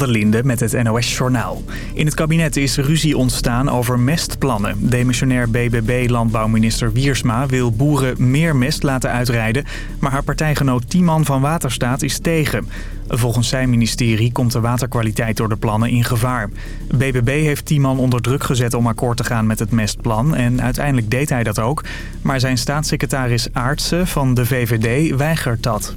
der Linde met het NOS-journaal. In het kabinet is ruzie ontstaan over mestplannen. Demissionair BBB-landbouwminister Wiersma wil boeren meer mest laten uitrijden... maar haar partijgenoot Tiemann van Waterstaat is tegen. Volgens zijn ministerie komt de waterkwaliteit door de plannen in gevaar. BBB heeft Tiemann onder druk gezet om akkoord te gaan met het mestplan... en uiteindelijk deed hij dat ook. Maar zijn staatssecretaris Aartsen van de VVD weigert dat.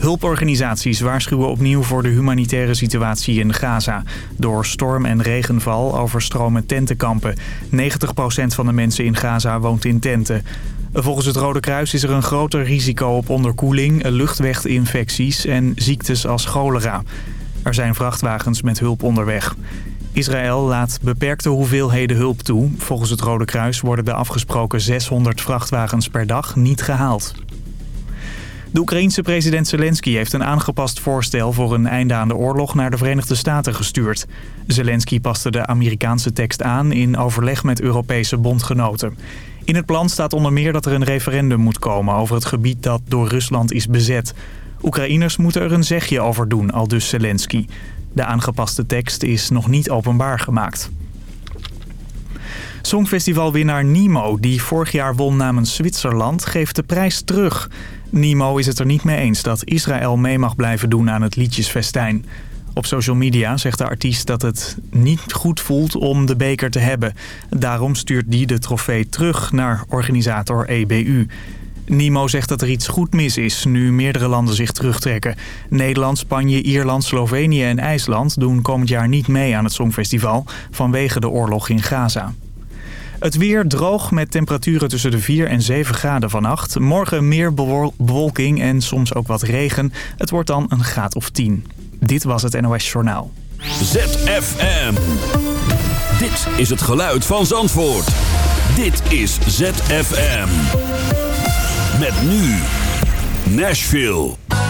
Hulporganisaties waarschuwen opnieuw voor de humanitaire situatie in Gaza. Door storm en regenval overstromen tentenkampen. 90% van de mensen in Gaza woont in tenten. Volgens het Rode Kruis is er een groter risico op onderkoeling, luchtweginfecties en ziektes als cholera. Er zijn vrachtwagens met hulp onderweg. Israël laat beperkte hoeveelheden hulp toe. Volgens het Rode Kruis worden de afgesproken 600 vrachtwagens per dag niet gehaald. De Oekraïense president Zelensky heeft een aangepast voorstel voor een einde aan de oorlog naar de Verenigde Staten gestuurd. Zelensky paste de Amerikaanse tekst aan in overleg met Europese bondgenoten. In het plan staat onder meer dat er een referendum moet komen over het gebied dat door Rusland is bezet. Oekraïners moeten er een zegje over doen, al dus Zelensky. De aangepaste tekst is nog niet openbaar gemaakt. Songfestivalwinnaar Nemo, die vorig jaar won namens Zwitserland, geeft de prijs terug. Nemo is het er niet mee eens dat Israël mee mag blijven doen aan het liedjesfestijn. Op social media zegt de artiest dat het niet goed voelt om de beker te hebben. Daarom stuurt die de trofee terug naar organisator EBU. Nimo zegt dat er iets goed mis is nu meerdere landen zich terugtrekken. Nederland, Spanje, Ierland, Slovenië en IJsland doen komend jaar niet mee aan het Songfestival vanwege de oorlog in Gaza. Het weer droog met temperaturen tussen de 4 en 7 graden vannacht. Morgen meer bewolking en soms ook wat regen. Het wordt dan een graad of 10. Dit was het NOS Journaal. ZFM. Dit is het geluid van Zandvoort. Dit is ZFM. Met nu Nashville.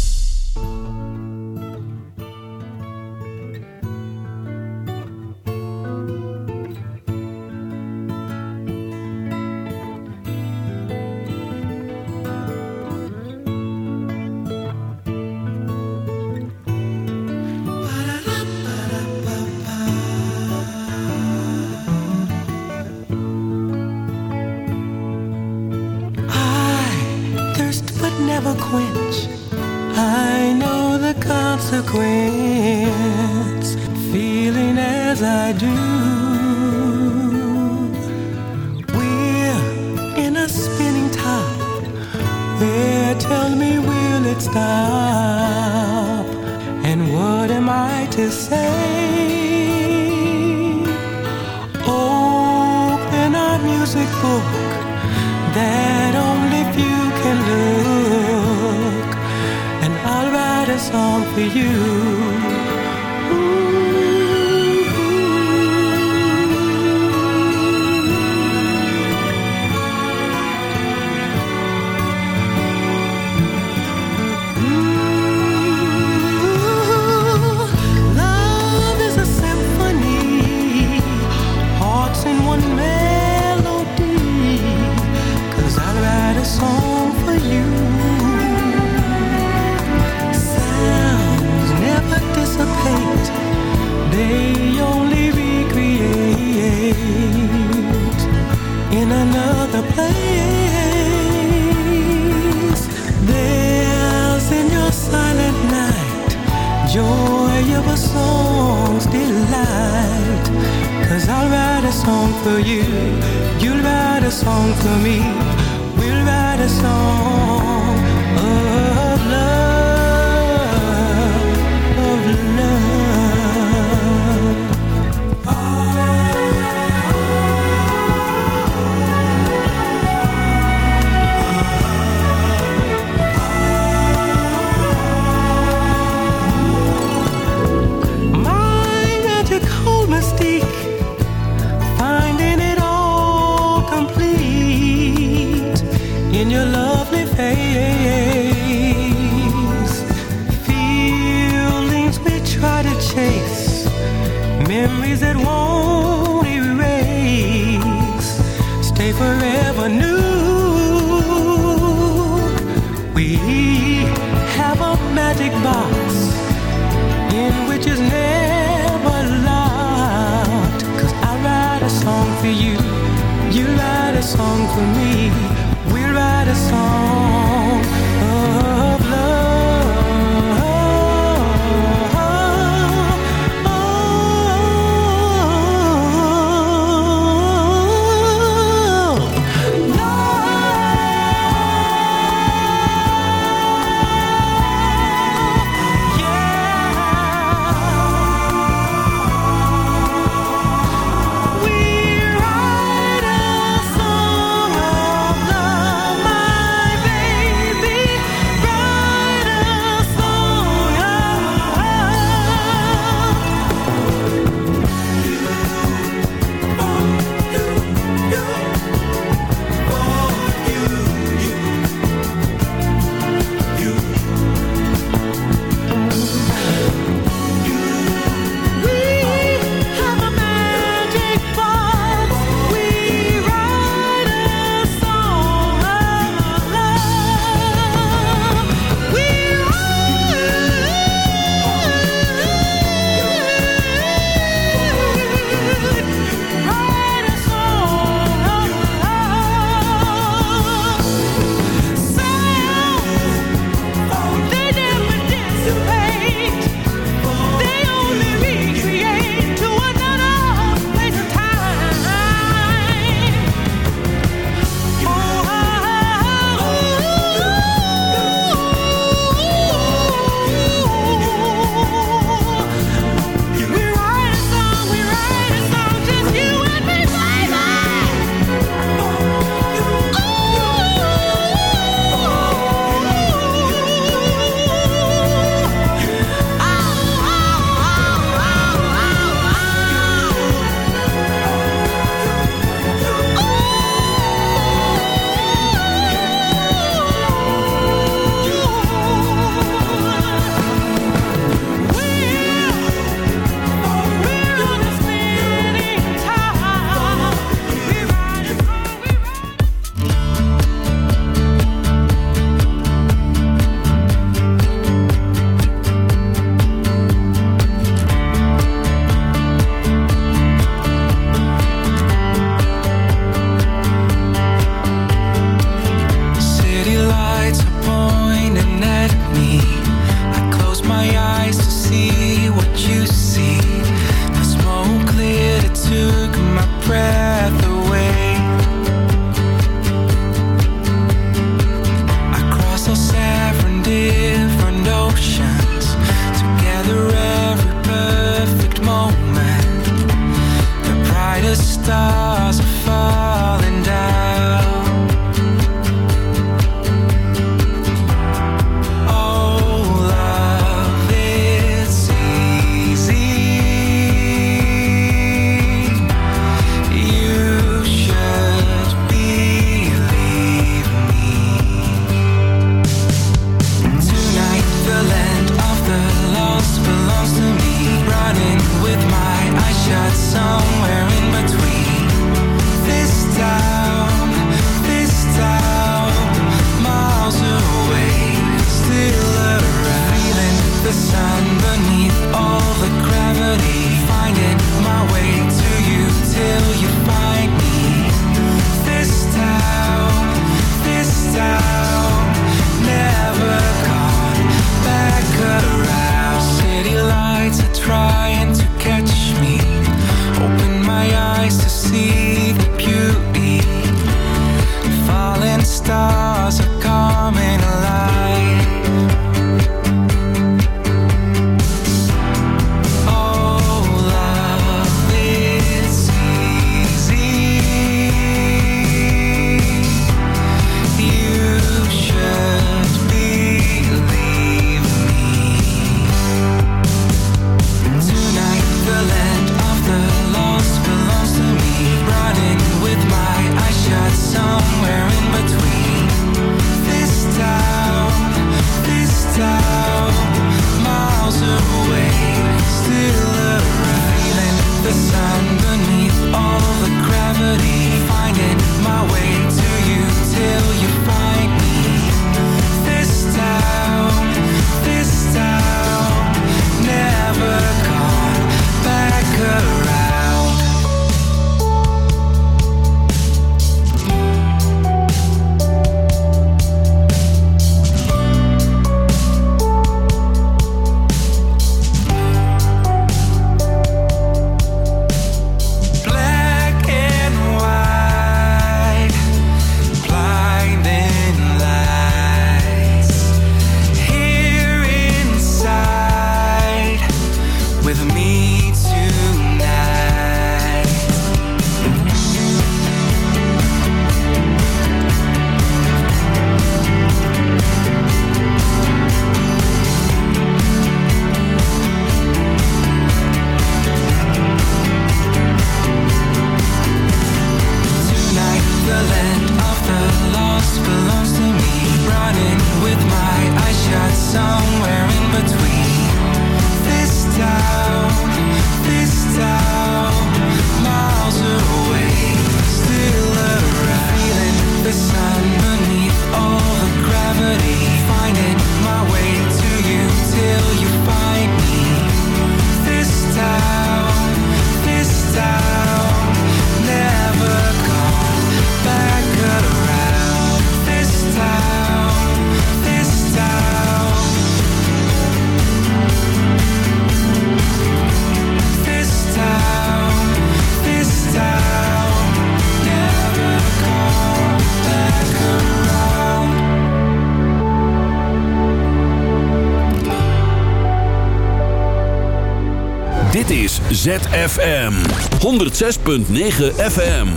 ZFM 106.9 FM.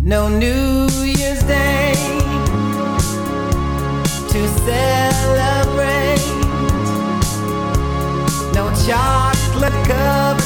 No New Year's Day to celebrate. No chocolate cup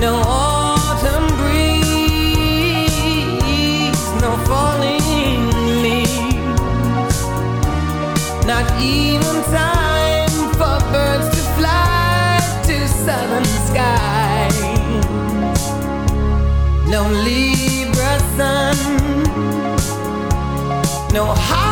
No autumn breeze No falling leaves. Not even time for birds to fly To southern skies. No Libra sun No high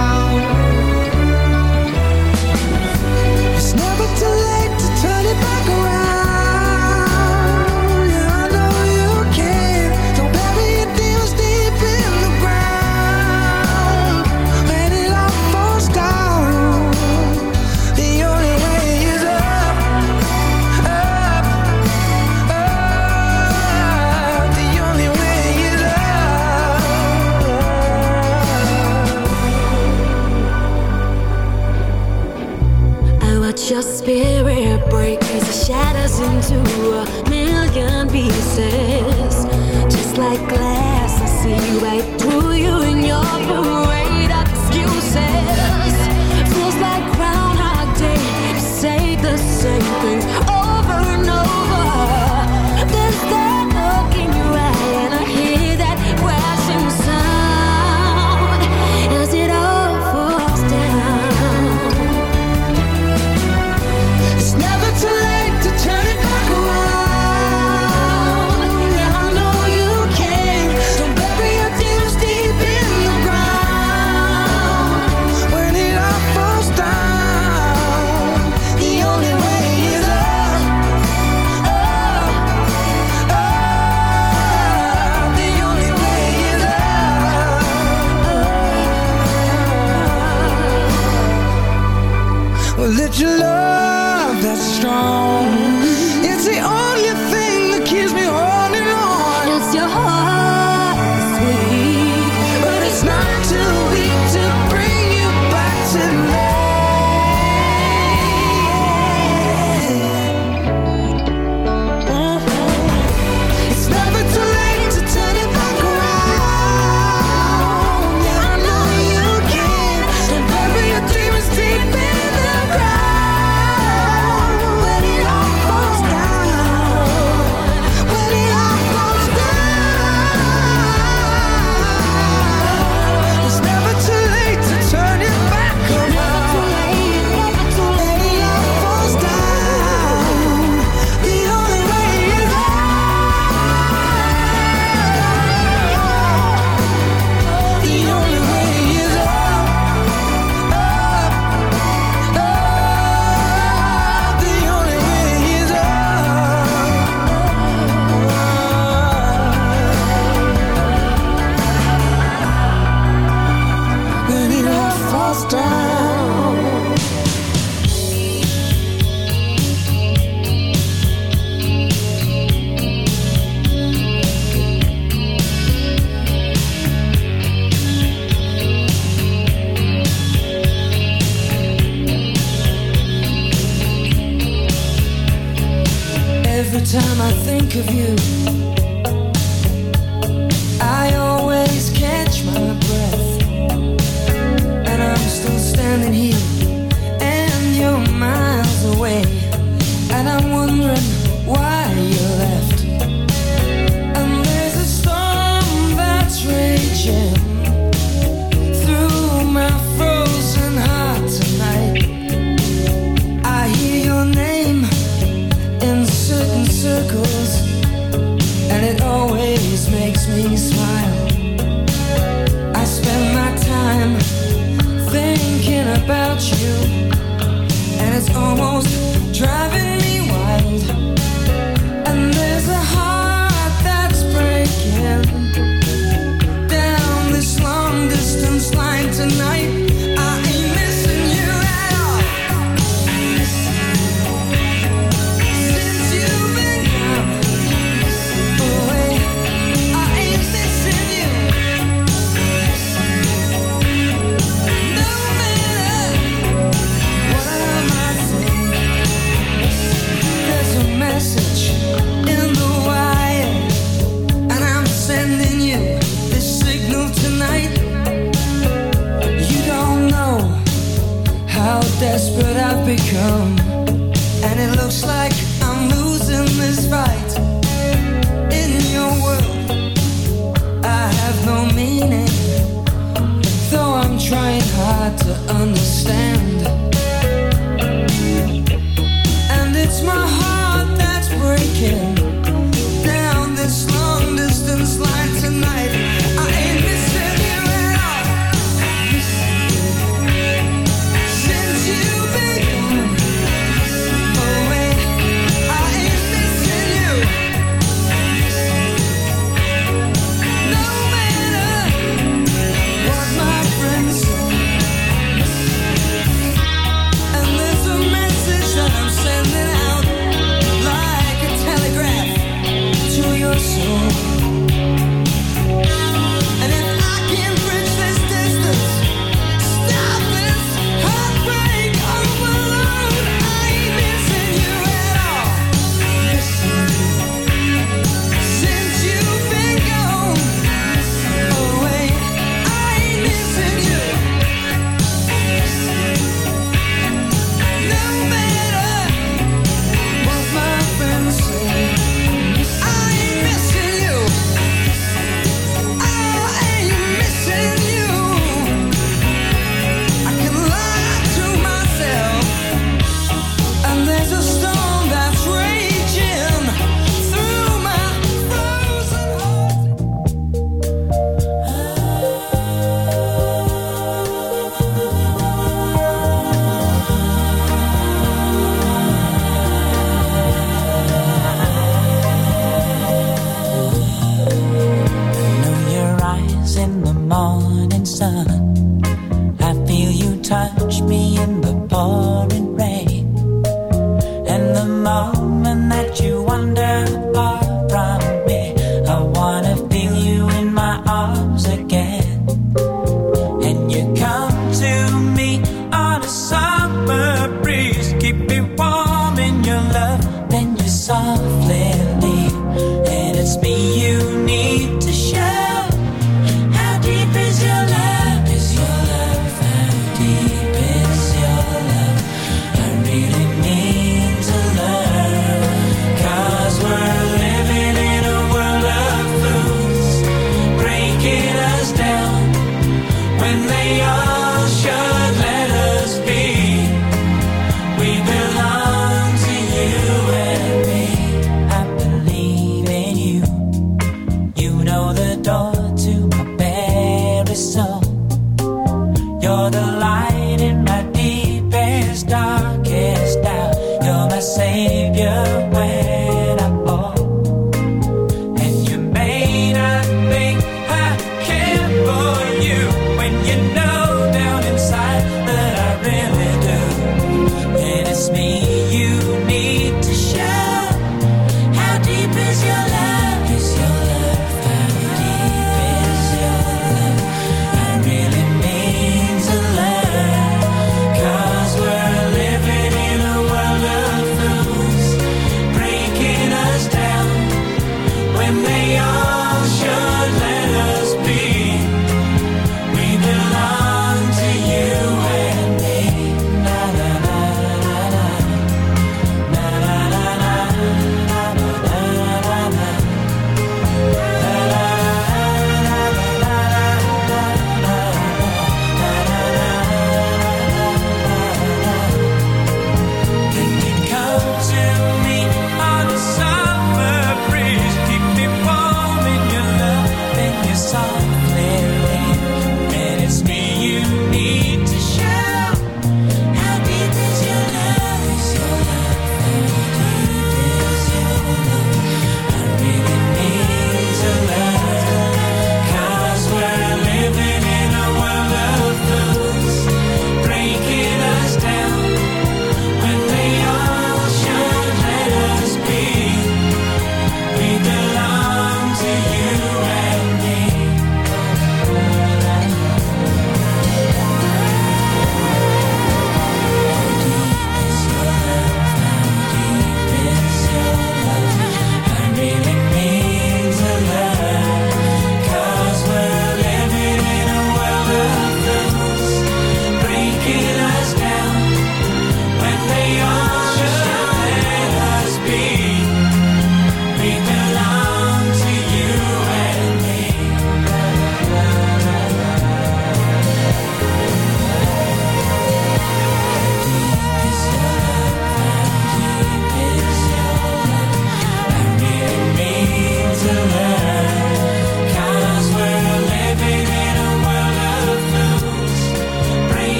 into little love that's strong. It's the only thing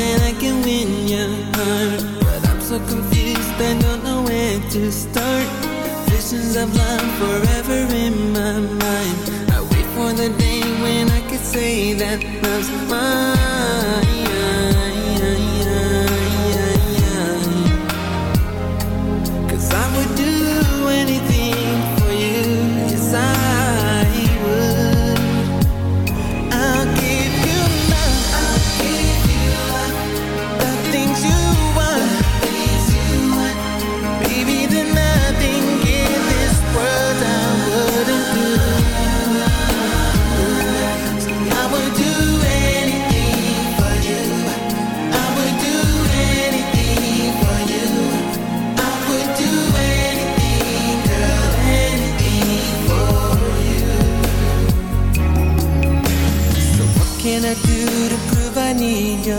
then I can win your heart. But I'm so confused, I don't know where to start. Visions of love forever in my mind. I wait for the day when I can say that love's mine.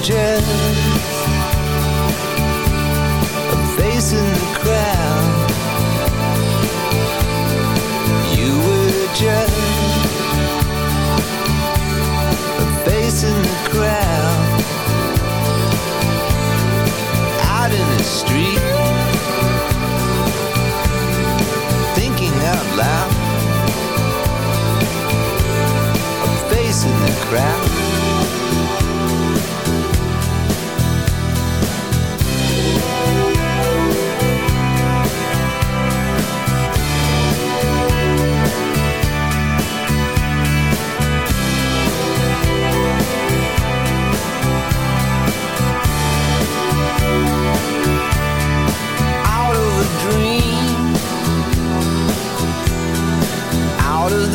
messages I'm facing the crowd. You were just a face in the crowd. Out in the street. Thinking out loud. A face in the crowd.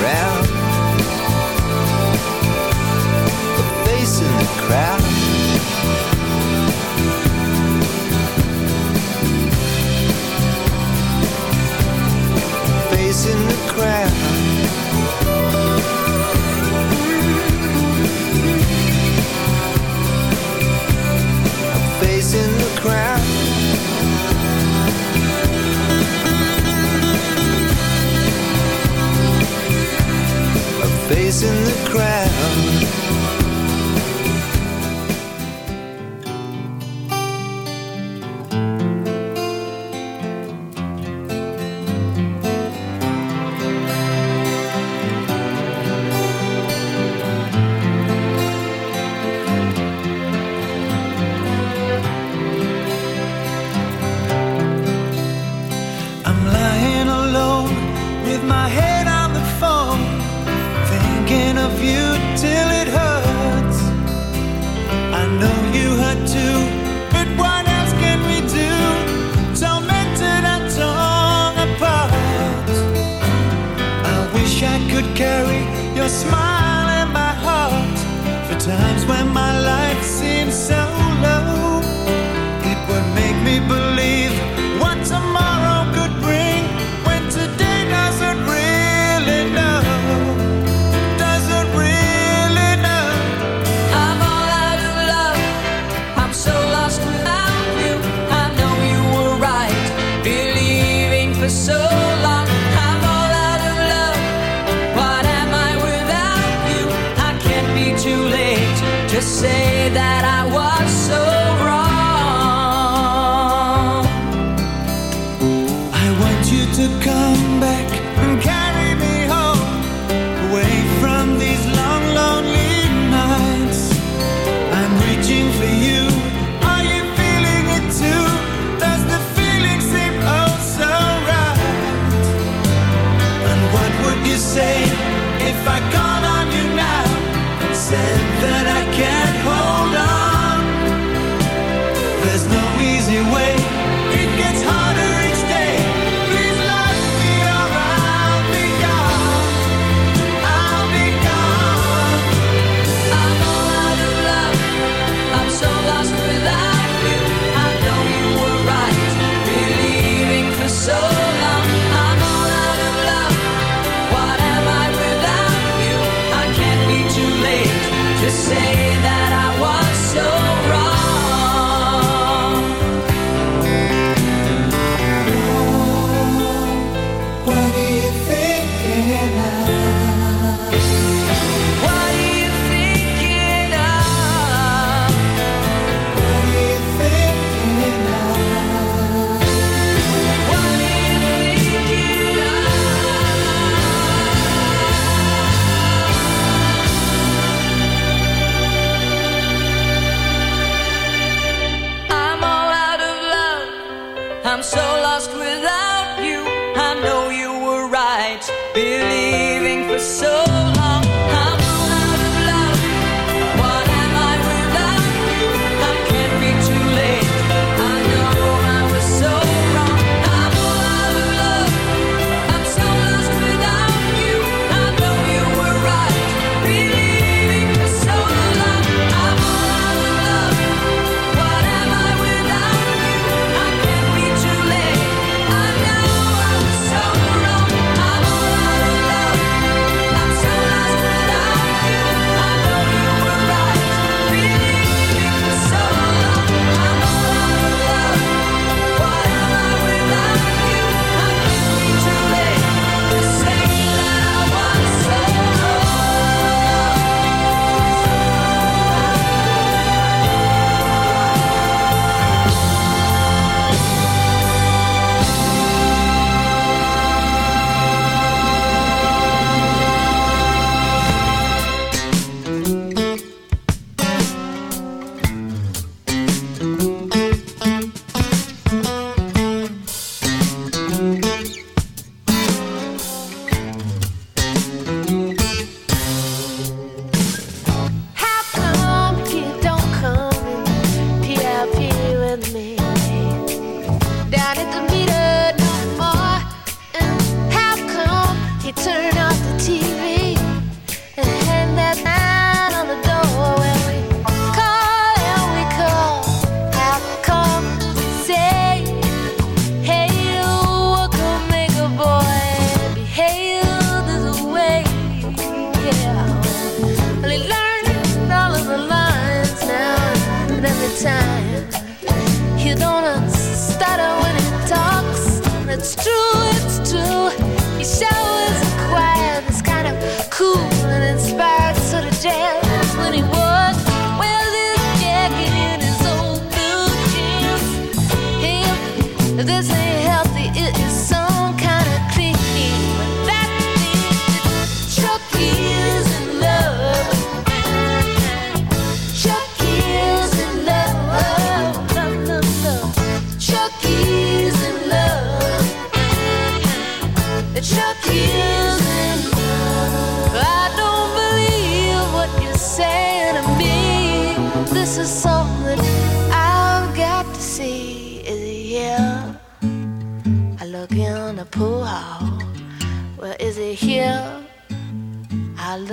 round. say it's true. He a quiet. this kind of cool.